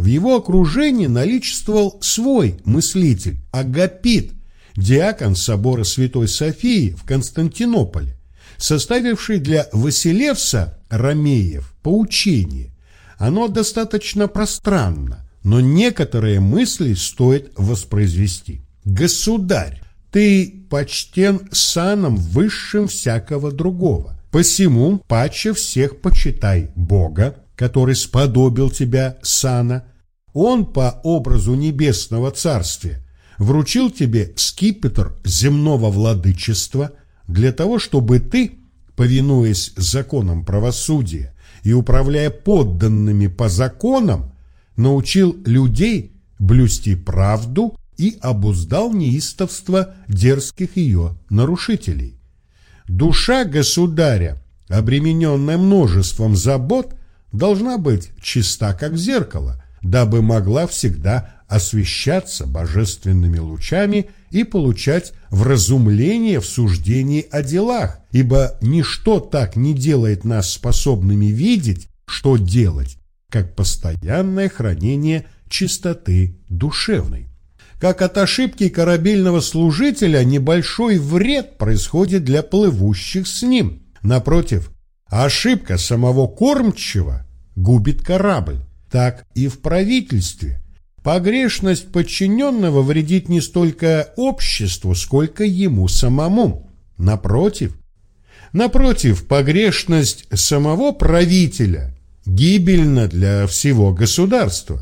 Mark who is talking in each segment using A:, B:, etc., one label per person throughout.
A: в его окружении наличествовал свой мыслитель Агапит, диакон собора Святой Софии в Константинополе, составивший для Василевса Ромеев поучение. Оно достаточно пространно, но некоторые мысли стоит воспроизвести. «Государь, ты почтен саном высшим всякого другого. Посему паче всех почитай Бога, который сподобил тебя сана. Он по образу небесного царствия вручил тебе скипетр земного владычества для того, чтобы ты, повинуясь законам правосудия и управляя подданными по законам, научил людей блюсти правду и обуздал неистовство дерзких ее нарушителей. Душа государя, обремененная множеством забот, должна быть чиста, как зеркало, дабы могла всегда освещаться божественными лучами и получать вразумление в суждении о делах, ибо ничто так не делает нас способными видеть, что делать, как постоянное хранение чистоты душевной. Как от ошибки корабельного служителя небольшой вред происходит для плывущих с ним. Напротив, ошибка самого кормчего губит корабль. Так и в правительстве. Погрешность подчиненного вредит не столько обществу, сколько ему самому. Напротив, напротив, погрешность самого правителя гибельна для всего государства.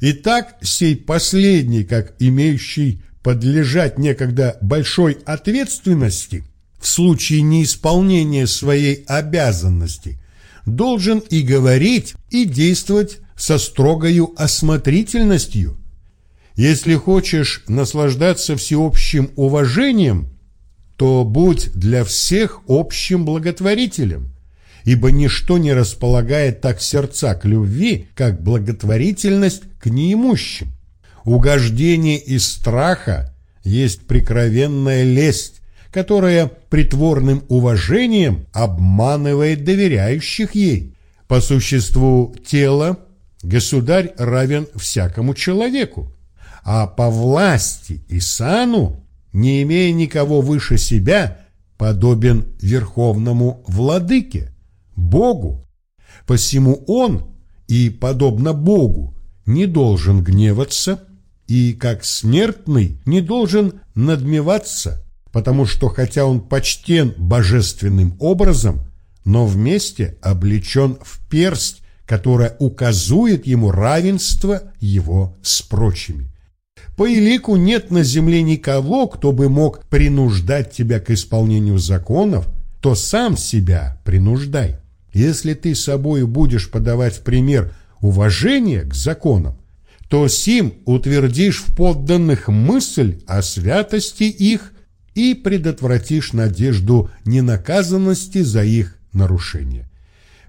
A: Итак, сей последний, как имеющий подлежать некогда большой ответственности в случае неисполнения своей обязанности, должен и говорить, и действовать со строгою осмотрительностью. Если хочешь наслаждаться всеобщим уважением, то будь для всех общим благотворителем – ибо ничто не располагает так сердца к любви, как благотворительность к неимущим. Угождение из страха есть прикровенная лесть, которая притворным уважением обманывает доверяющих ей. По существу тела государь равен всякому человеку, а по власти и сану, не имея никого выше себя, подобен верховному владыке. Богу. Посему он, и подобно Богу, не должен гневаться, и как смертный не должен надмеваться, потому что хотя он почтен божественным образом, но вместе облечен в персть, которая указует ему равенство его с прочими. По элику нет на земле никого, кто бы мог принуждать тебя к исполнению законов, то сам себя принуждай. Если ты собою будешь подавать в пример уважение к законам, то сим утвердишь в подданных мысль о святости их и предотвратишь надежду ненаказанности за их нарушение.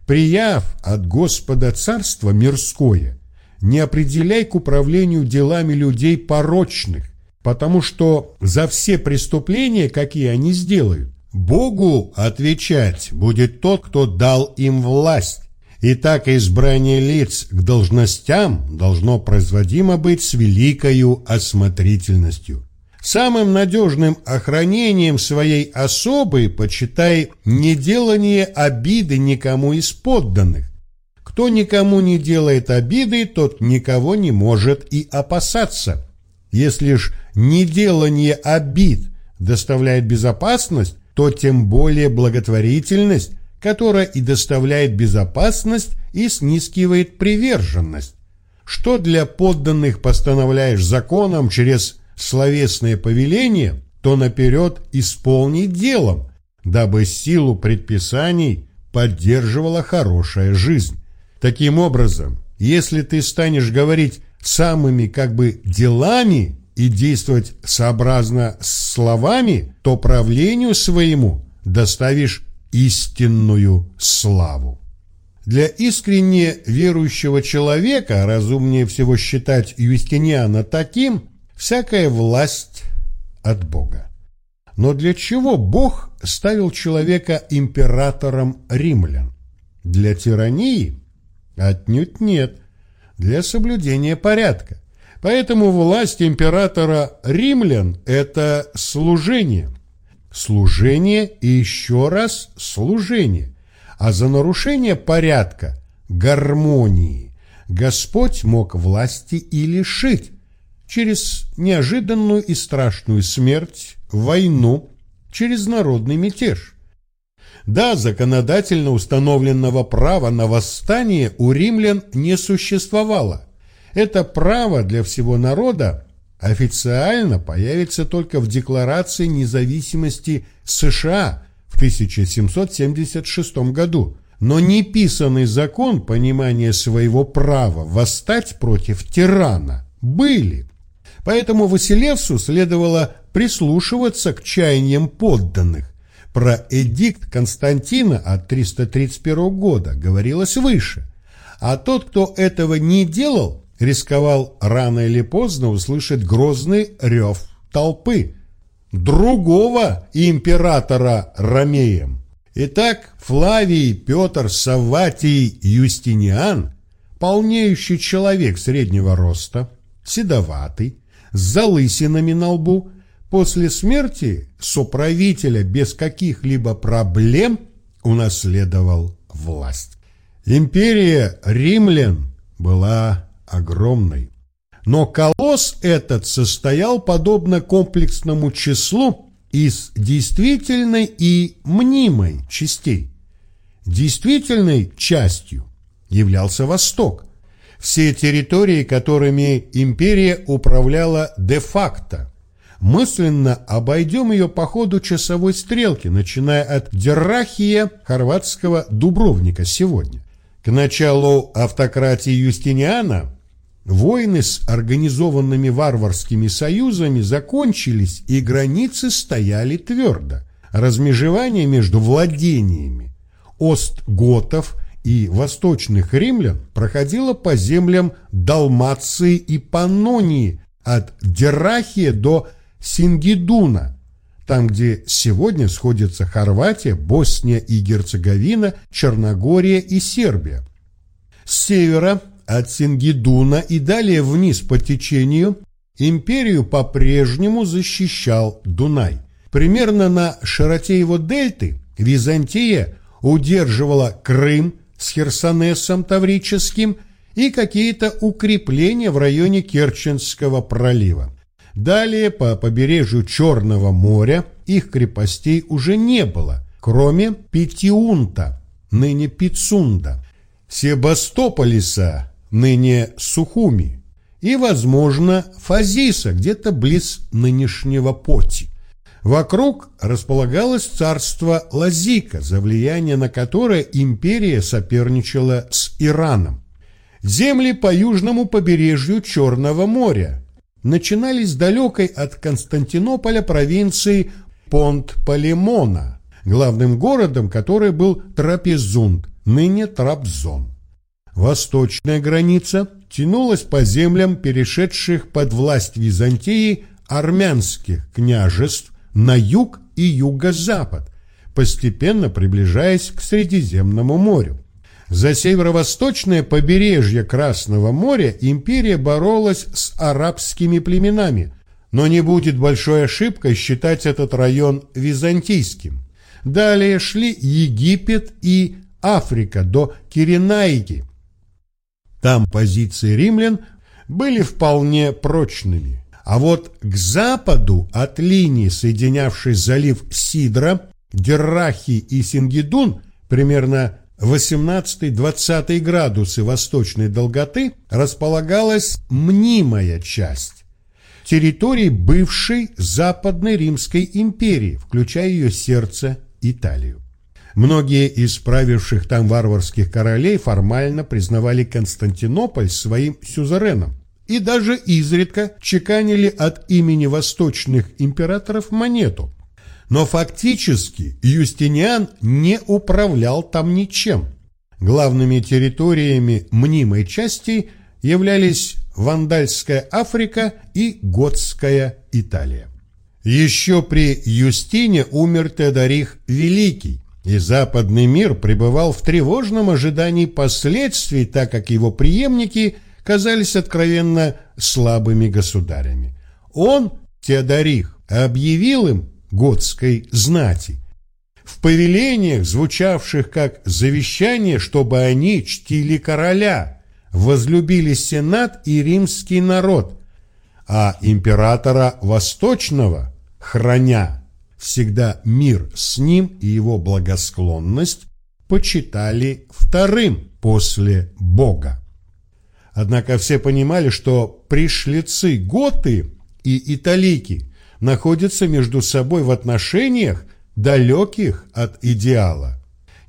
A: Прияв от Господа царство мирское, не определяй к управлению делами людей порочных, потому что за все преступления, какие они сделают, Богу отвечать будет тот, кто дал им власть. И так избрание лиц к должностям должно производимо быть с великою осмотрительностью. Самым надежным охранением своей особы почитай неделание обиды никому из подданных. Кто никому не делает обиды, тот никого не может и опасаться. Если ж неделание обид доставляет безопасность, то тем более благотворительность, которая и доставляет безопасность и снискивает приверженность. Что для подданных постановляешь законом через словесное повеление, то наперед исполни делом, дабы силу предписаний поддерживала хорошая жизнь. Таким образом, если ты станешь говорить самыми как бы делами, и действовать сообразно с словами, то правлению своему доставишь истинную славу. Для искренне верующего человека разумнее всего считать Юстиниана таким, всякая власть от Бога. Но для чего Бог ставил человека императором римлян? Для тирании? Отнюдь нет. для соблюдения порядка. Поэтому власть императора римлян – это служение. Служение и еще раз служение. А за нарушение порядка, гармонии, Господь мог власти и лишить через неожиданную и страшную смерть, войну, через народный мятеж. Да, законодательно установленного права на восстание у римлян не существовало. Это право для всего народа официально появится только в Декларации независимости США в 1776 году, но неписанный закон понимания своего права восстать против тирана были. Поэтому Василевсу следовало прислушиваться к чаяниям подданных. Про эдикт Константина от 331 года говорилось выше, а тот, кто этого не делал, рисковал рано или поздно услышать грозный рев толпы другого императора Ромеем. Итак, Флавий Петр Савватий Юстиниан, полнеющий человек среднего роста, седоватый, с залысинами на лбу, после смерти соправителя без каких-либо проблем унаследовал власть. Империя римлян была огромной. Но колосс этот состоял подобно комплексному числу из действительной и мнимой частей. Действительной частью являлся Восток, все территории, которыми империя управляла де-факто. Мысленно обойдем ее по ходу часовой стрелки, начиная от Деррахия, хорватского Дубровника сегодня. К началу автократии Юстиниана войны с организованными варварскими союзами закончились, и границы стояли твердо. Размежевание между владениями остготов и восточных римлян проходила по землям Далмации и Паннонии от Дерахия до Сингидуна, там, где сегодня сходятся Хорватия, Босния и Герцеговина, Черногория и Сербия. С севера от Сингидуна и далее вниз по течению империю по-прежнему защищал Дунай. Примерно на широте его дельты Византия удерживала Крым, с Херсонесом Таврическим и какие-то укрепления в районе Керченского пролива. Далее по побережью Черного моря их крепостей уже не было, кроме Петиунта, ныне Пицунда, Себастополиса, ныне Сухуми, и, возможно, Фазиса, где-то близ нынешнего Поти. Вокруг располагалось царство Лазика, за влияние на которое империя соперничала с Ираном. Земли по южному побережью Черного моря начинались далекой от Константинополя провинции Понт-Палемона, главным городом которой был Трапезунд, ныне Трабзон. Восточная граница тянулась по землям перешедших под власть Византии армянских княжеств на юг и юго-запад, постепенно приближаясь к Средиземному морю. За северо-восточное побережье Красного моря империя боролась с арабскими племенами, но не будет большой ошибкой считать этот район византийским. Далее шли Египет и Африка до Киренайки. Там позиции римлян были вполне прочными. А вот к западу от линии, соединявшей залив Сидра, Деррахи и Сингидун, примерно 18-20 градусы восточной долготы, располагалась мнимая часть территории бывшей Западной Римской империи, включая ее сердце Италию. Многие из правивших там варварских королей формально признавали Константинополь своим сюзереном, и даже изредка чеканили от имени восточных императоров монету. Но фактически Юстиниан не управлял там ничем. Главными территориями мнимой части являлись Вандальская Африка и Готская Италия. Еще при Юстине умер Теодорих Великий, и западный мир пребывал в тревожном ожидании последствий, так как его преемники – казались откровенно слабыми государями. Он, Теодорих, объявил им готской знати, в повелениях, звучавших как завещание, чтобы они чтили короля, возлюбили сенат и римский народ, а императора Восточного, храня всегда мир с ним и его благосклонность, почитали вторым после Бога. Однако все понимали, что пришлицы готы и италики находятся между собой в отношениях, далеких от идеала.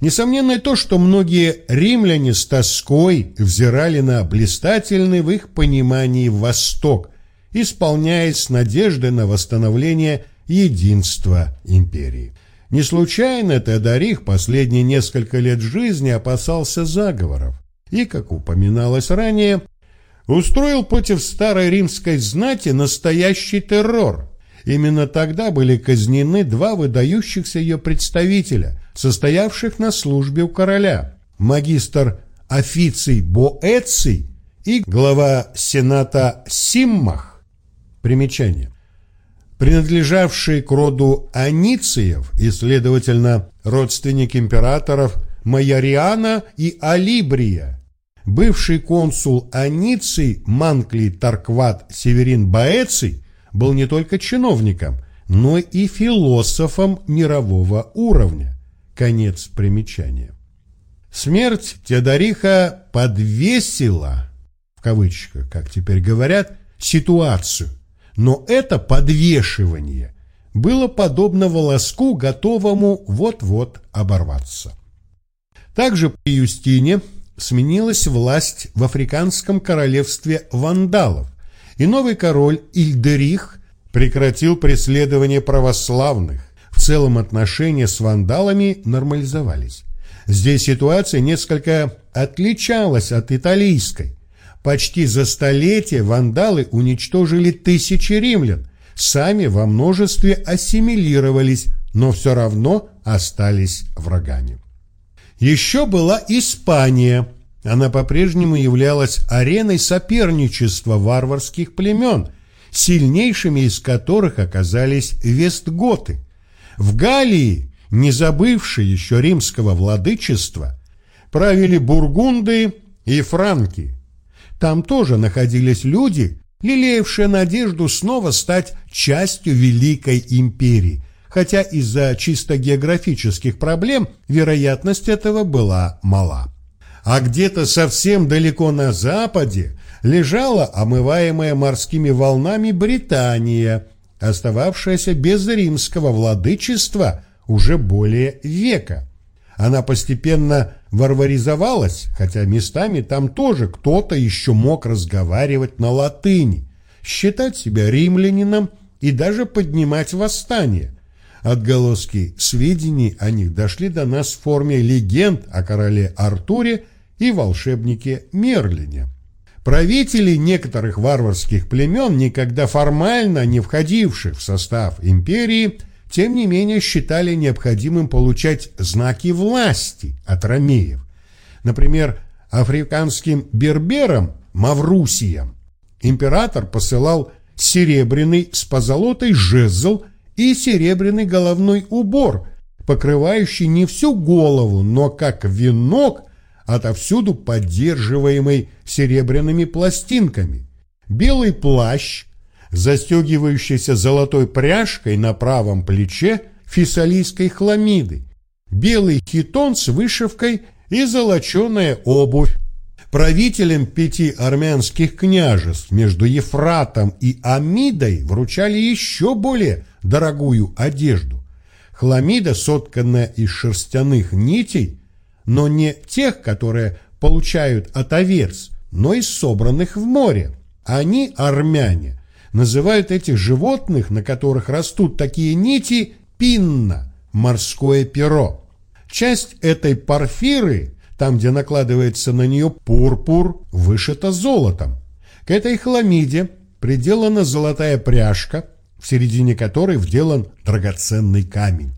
A: Несомненно то, что многие римляне с тоской взирали на блистательный в их понимании Восток, исполняясь надеждой на восстановление единства империи. Не случайно Теодорих последние несколько лет жизни опасался заговоров и, как упоминалось ранее, устроил против старой римской знати настоящий террор. Именно тогда были казнены два выдающихся ее представителя, состоявших на службе у короля, магистр Официй Боэций и глава сената Симмах. Примечание. Принадлежавший к роду Анициев и, следовательно, родственник императоров Майориана и Алибрия, бывший консул Аниций Манклий Таркват Северин Боэций был не только чиновником, но и философом мирового уровня. Конец примечания. Смерть Теодориха подвесила, в кавычках, как теперь говорят, ситуацию, но это подвешивание было подобно волоску, готовому вот-вот оборваться. Также при Юстине сменилась власть в африканском королевстве вандалов, и новый король Ильдерих прекратил преследование православных. В целом отношения с вандалами нормализовались. Здесь ситуация несколько отличалась от италийской. Почти за столетие вандалы уничтожили тысячи римлян, сами во множестве ассимилировались, но все равно остались врагами. Еще была Испания – она по-прежнему являлась ареной соперничества варварских племен, сильнейшими из которых оказались вестготы. В Галлии, не забывшие еще римского владычества, правили бургунды и франки. Там тоже находились люди, лелеявшие надежду снова стать частью Великой империи, хотя из-за чисто географических проблем вероятность этого была мала а где-то совсем далеко на западе лежала омываемая морскими волнами Британия, остававшаяся без римского владычества уже более века. Она постепенно варваризовалась, хотя местами там тоже кто-то еще мог разговаривать на латыни, считать себя римлянином и даже поднимать восстание. Отголоски сведений о них дошли до нас в форме легенд о короле Артуре и волшебнике Мерлине. Правители некоторых варварских племен, никогда формально не входивших в состав империи, тем не менее считали необходимым получать знаки власти от ромеев. Например, африканским берберам, маврусиям, император посылал серебряный с позолотой жезл и серебряный головной убор, покрывающий не всю голову, но как венок отовсюду поддерживаемый серебряными пластинками, белый плащ, застегивающийся золотой пряжкой на правом плече фессалийской хламиды, белый хитон с вышивкой и золоченая обувь. Правителям пяти армянских княжеств между Ефратом и Амидой вручали еще более дорогую одежду. Хламида, сотканная из шерстяных нитей, но не тех, которые получают от овец, но из собранных в море. Они, армяне, называют этих животных, на которых растут такие нити, пинна, морское перо. Часть этой парфиры, там, где накладывается на нее пурпур, вышита золотом. К этой хламиде приделана золотая пряжка, в середине которой вделан драгоценный камень.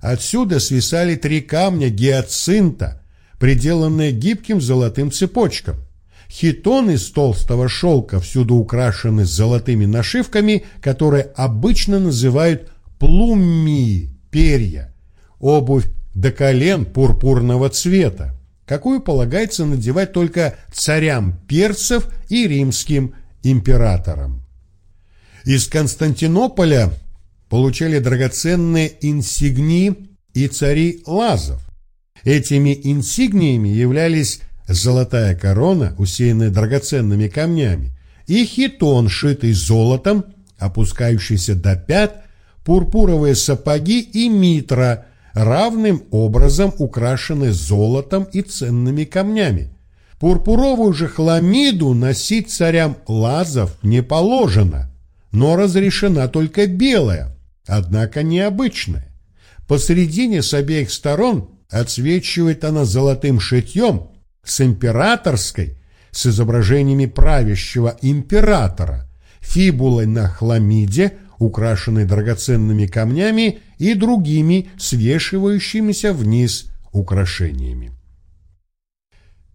A: Отсюда свисали три камня гиацинта, приделанные гибким золотым цепочкам. Хитон из толстого шелка всюду украшены золотыми нашивками, которые обычно называют плумми, перья. Обувь до колен пурпурного цвета, какую полагается надевать только царям перцев и римским императорам. Из Константинополя получали драгоценные инсигнии и цари Лазов. Этими инсигниями являлись золотая корона, усеянная драгоценными камнями, и хитон, шитый золотом, опускающийся до пят, пурпуровые сапоги и митра, равным образом украшены золотом и ценными камнями. Пурпуровую же хламиду носить царям лазов не положено, но разрешена только белая, однако необычная. Посредине с обеих сторон отсвечивает она золотым шитьем с императорской, с изображениями правящего императора, фибулой на хламиде, украшенной драгоценными камнями и другими свешивающимися вниз украшениями.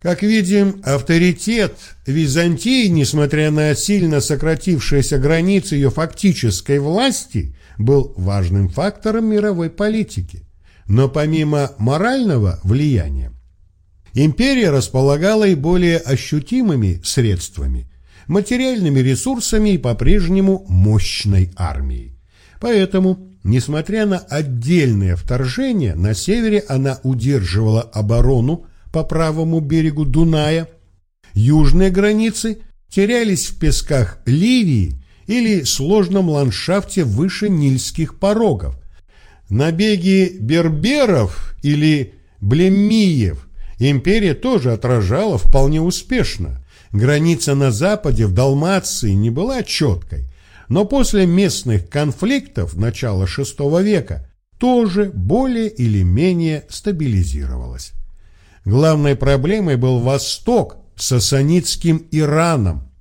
A: Как видим, авторитет Византии, несмотря на сильно сократившиеся границы ее фактической власти, был важным фактором мировой политики. Но помимо морального влияния, империя располагала и более ощутимыми средствами, материальными ресурсами и по-прежнему мощной армией. Поэтому, несмотря на отдельные вторжения, на севере она удерживала оборону по правому берегу Дуная, южные границы терялись в песках Ливии или сложном ландшафте выше Нильских порогов. Набеги берберов или блеммиев империя тоже отражала вполне успешно. Граница на западе в Далмации не была четкой, но после местных конфликтов начала VI века тоже более или менее стабилизировалась. Главной проблемой был Восток с сасанитским Ираном.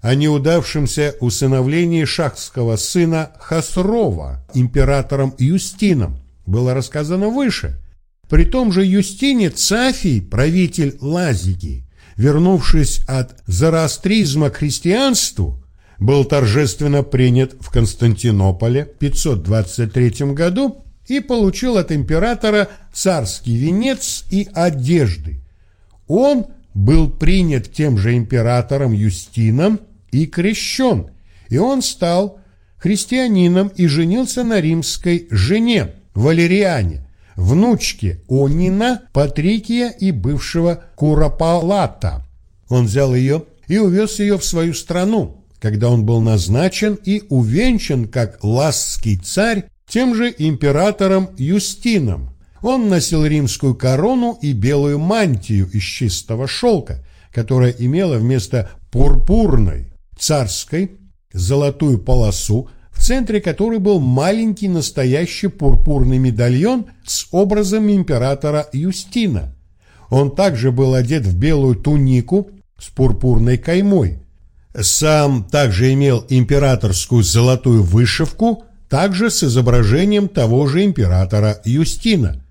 A: О неудавшемся усыновлении шахского сына Хасрова императором Юстином было рассказано выше. При том же Юстине Цафий, правитель Лазики, вернувшись от зороастризма к христианству, был торжественно принят в Константинополе в 523 году и получил от императора царский венец и одежды. Он был принят тем же императором Юстином и крещен, и он стал христианином и женился на римской жене Валериане, внучке Онина, Патрикия и бывшего Куропалата. Он взял ее и увез ее в свою страну, когда он был назначен и увенчан как ласский царь тем же императором Юстином. Он носил римскую корону и белую мантию из чистого шелка, которая имела вместо пурпурной царской золотую полосу, в центре которой был маленький настоящий пурпурный медальон с образом императора Юстина. Он также был одет в белую тунику с пурпурной каймой. Сам также имел императорскую золотую вышивку – также с изображением того же императора Юстина.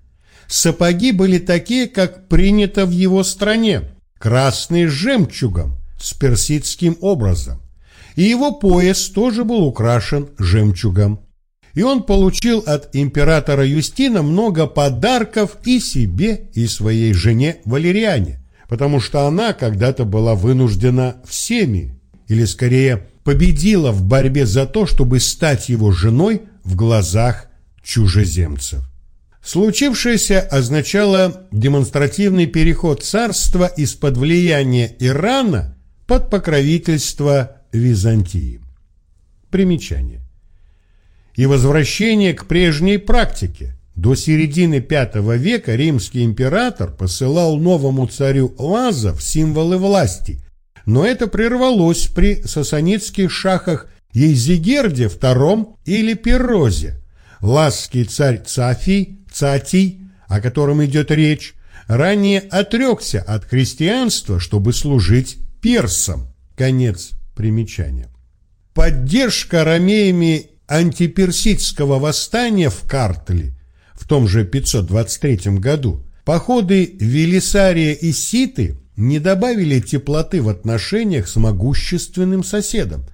A: Сапоги были такие, как принято в его стране, красные с жемчугом, с персидским образом. И его пояс тоже был украшен жемчугом. И он получил от императора Юстина много подарков и себе, и своей жене Валериане, потому что она когда-то была вынуждена всеми, или скорее победила в борьбе за то, чтобы стать его женой в глазах чужеземцев. Случившееся означало демонстративный переход царства из-под влияния Ирана под покровительство Византии. Примечание. И возвращение к прежней практике. До середины V века римский император посылал новому царю Лазов символы власти, но это прервалось при сасанитских шахах Езигерде II или Перрозе. Ласский царь Цафий, Цатий, о котором идет речь, ранее отрекся от христианства, чтобы служить персам. Конец примечания. Поддержка ромеями антиперсидского восстания в Картле в том же 523 году, походы Велисария и Ситы не добавили теплоты в отношениях с могущественным соседом.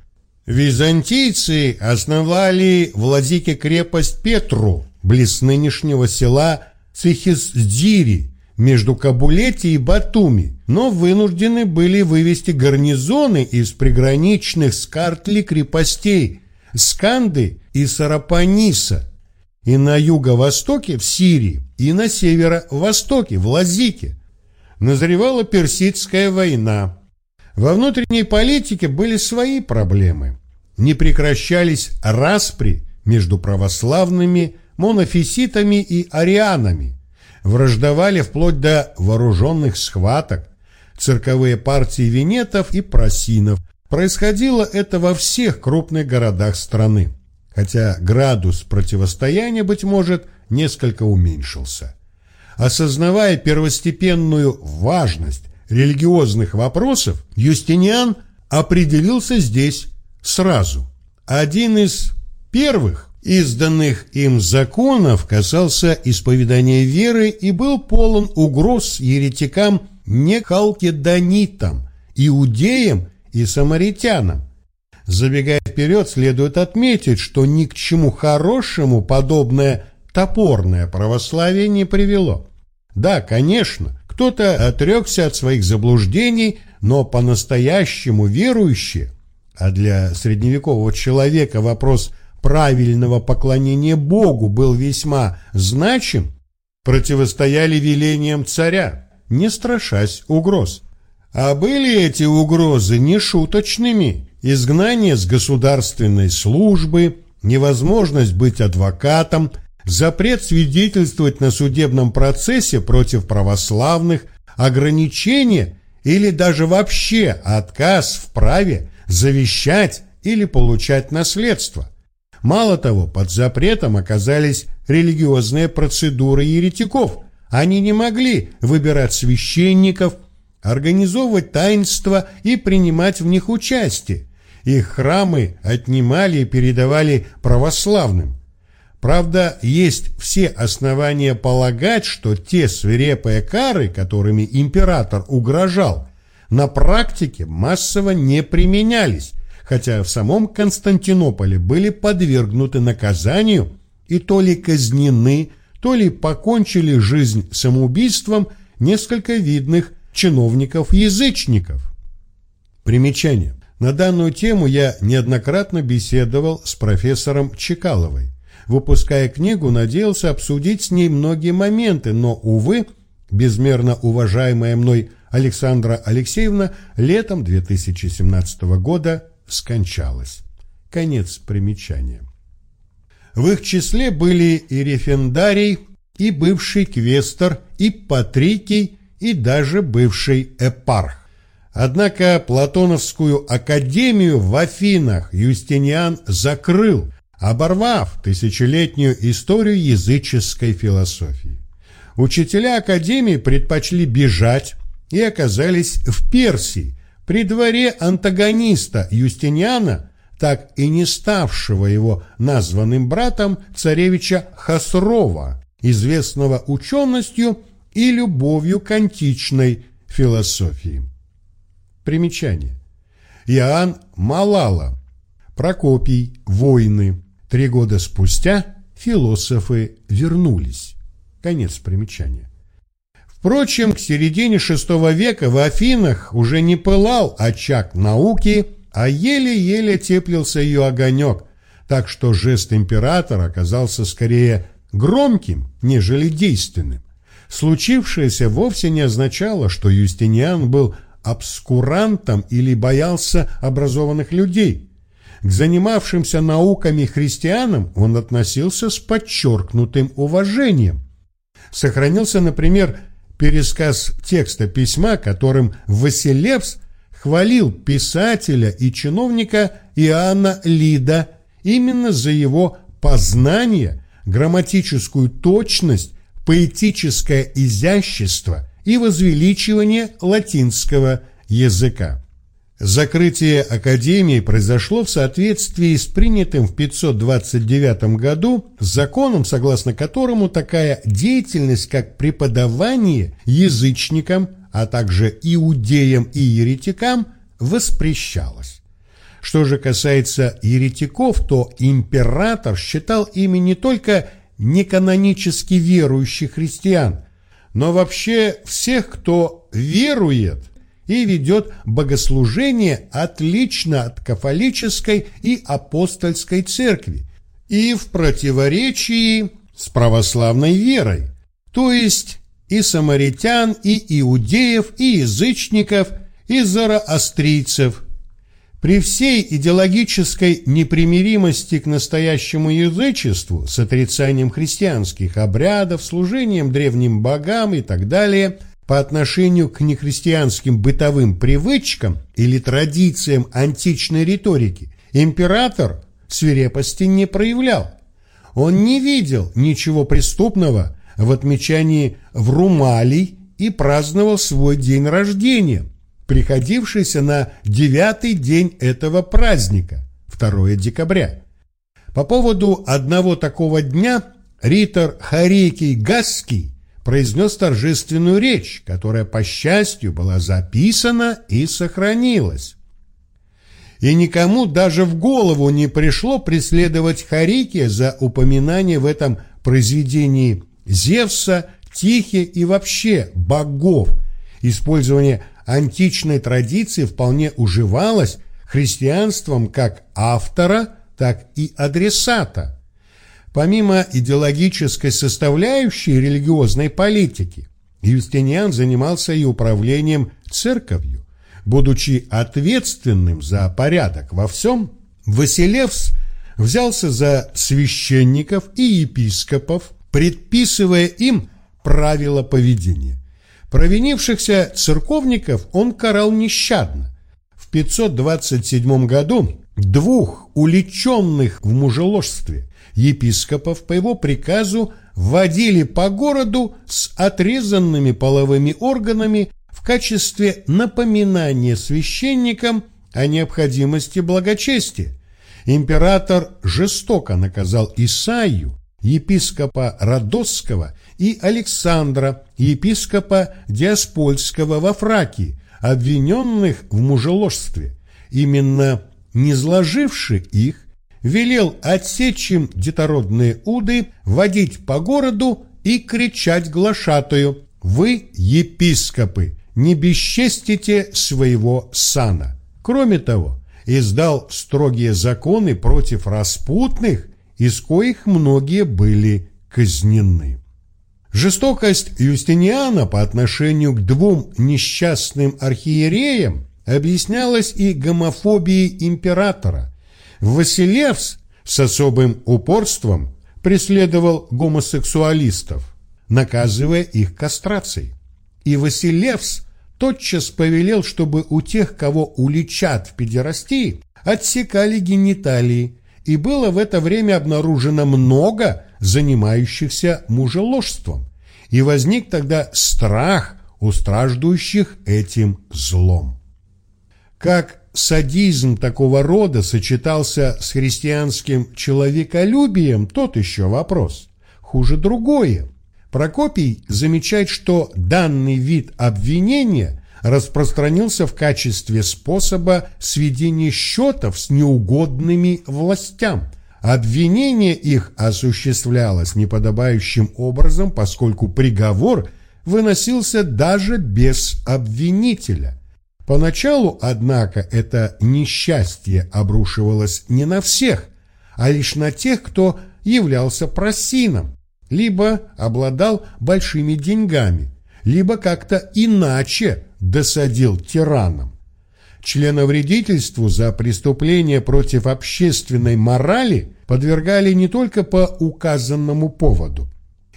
A: Византийцы основали в Ладике крепость Петру, близ нынешнего села Цихисдири, между Кабулети и Батуми, но вынуждены были вывести гарнизоны из приграничных с крепостей Сканды и Сарапаниса, и на юго-востоке в Сирии, и на северо-востоке в Лазике. Назревала Персидская война. Во внутренней политике были свои проблемы. Не прекращались распри между православными, монофиситами и арианами. Враждовали вплоть до вооруженных схваток. Цирковые партии венетов и просинов. Происходило это во всех крупных городах страны хотя градус противостояния, быть может, несколько уменьшился. Осознавая первостепенную важность религиозных вопросов, Юстиниан определился здесь сразу. Один из первых изданных им законов касался исповедания веры и был полон угроз еретикам не халкедонитам, иудеям и самаритянам, Забегая вперед, следует отметить, что ни к чему хорошему подобное топорное православие не привело. Да, конечно, кто-то отрекся от своих заблуждений, но по-настоящему верующие, а для средневекового человека вопрос правильного поклонения Богу был весьма значим, противостояли велениям царя, не страшась угроз. А были эти угрозы нешуточными, изгнание с государственной службы, невозможность быть адвокатом, запрет свидетельствовать на судебном процессе против православных, ограничение или даже вообще отказ в праве завещать или получать наследство. Мало того, под запретом оказались религиозные процедуры еретиков. Они не могли выбирать священников, организовывать таинства и принимать в них участие их храмы отнимали и передавали православным. Правда, есть все основания полагать, что те свирепые кары, которыми император угрожал, на практике массово не применялись, хотя в самом Константинополе были подвергнуты наказанию и то ли казнены, то ли покончили жизнь самоубийством несколько видных чиновников-язычников. Примечание. На данную тему я неоднократно беседовал с профессором Чекаловой. Выпуская книгу, надеялся обсудить с ней многие моменты, но, увы, безмерно уважаемая мной Александра Алексеевна летом 2017 года скончалась. Конец примечания. В их числе были и рефендарий, и бывший квестор, и патрикий, и даже бывший эпарх. Однако Платоновскую академию в Афинах Юстиниан закрыл, оборвав тысячелетнюю историю языческой философии. Учителя академии предпочли бежать и оказались в Персии, при дворе антагониста Юстиниана, так и не ставшего его названным братом царевича Хасрова, известного ученостью и любовью к античной философии. Примечание. Иоанн Малала. Прокопий. Войны. Три года спустя философы вернулись. Конец примечания. Впрочем, к середине VI века в Афинах уже не пылал очаг науки, а еле-еле теплился ее огонек, так что жест императора оказался скорее громким, нежели действенным. Случившееся вовсе не означало, что Юстиниан был обскурантом или боялся образованных людей. К занимавшимся науками христианам он относился с подчеркнутым уважением. Сохранился, например, пересказ текста письма, которым Василевс хвалил писателя и чиновника Иоанна Лида именно за его познание, грамматическую точность, поэтическое изящество и возвеличивание латинского языка. Закрытие Академии произошло в соответствии с принятым в 529 году законом, согласно которому такая деятельность, как преподавание язычникам, а также иудеям и еретикам, воспрещалось. Что же касается еретиков, то император считал ими не только неканонически верующих христиан, но вообще всех, кто верует и ведет богослужение отлично от кафолической и апостольской церкви и в противоречии с православной верой, то есть и самаритян, и иудеев, и язычников, и зороастрийцев. При всей идеологической непримиримости к настоящему язычеству с отрицанием христианских обрядов, служением древним богам и так далее – по отношению к нехристианским бытовым привычкам или традициям античной риторики император свирепости не проявлял. Он не видел ничего преступного в отмечании в Румалий и праздновал свой день рождения, приходившийся на девятый день этого праздника, 2 декабря. По поводу одного такого дня ритор Харикий Гасский произнес торжественную речь, которая, по счастью, была записана и сохранилась. И никому даже в голову не пришло преследовать Харики за упоминание в этом произведении Зевса, Тихи и вообще богов. Использование античной традиции вполне уживалось христианством как автора, так и адресата. Помимо идеологической составляющей религиозной политики, Юстиниан занимался и управлением церковью. Будучи ответственным за порядок во всем, Василевс взялся за священников и епископов, предписывая им правила поведения. Провинившихся церковников он карал нещадно. В 527 году двух уличенных в мужеложстве епископов по его приказу вводили по городу с отрезанными половыми органами в качестве напоминания священникам о необходимости благочестия. Император жестоко наказал Исаию, епископа Родосского, и Александра, епископа Диаспольского во Фракии, обвиненных в мужеложстве. Именно не сложивши их, велел отсечь им детородные уды, водить по городу и кричать глашатую «Вы, епископы, не бесчестите своего сана». Кроме того, издал строгие законы против распутных, из коих многие были казнены. Жестокость Юстиниана по отношению к двум несчастным архиереям объяснялась и гомофобией императора, Василевс с особым упорством преследовал гомосексуалистов, наказывая их кастрацией. И Василевс тотчас повелел, чтобы у тех, кого уличат в педерастии, отсекали гениталии, и было в это время обнаружено много занимающихся мужеложством, и возник тогда страх у страждущих этим злом. Как садизм такого рода сочетался с христианским человеколюбием, тот еще вопрос. Хуже другое. Прокопий замечает, что данный вид обвинения распространился в качестве способа сведения счетов с неугодными властям. Обвинение их осуществлялось неподобающим образом, поскольку приговор выносился даже без обвинителя. Поначалу, однако, это несчастье обрушивалось не на всех, а лишь на тех, кто являлся просином, либо обладал большими деньгами, либо как-то иначе досадил тиранам. Членовредительству за преступление против общественной морали подвергали не только по указанному поводу.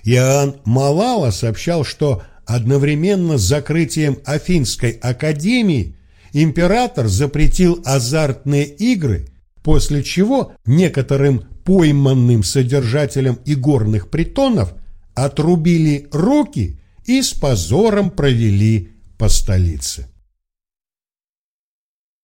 A: Иоанн Малала сообщал, что Одновременно с закрытием Афинской академии император запретил азартные игры, после чего некоторым пойманным содержателям игорных притонов отрубили руки и с позором провели по столице.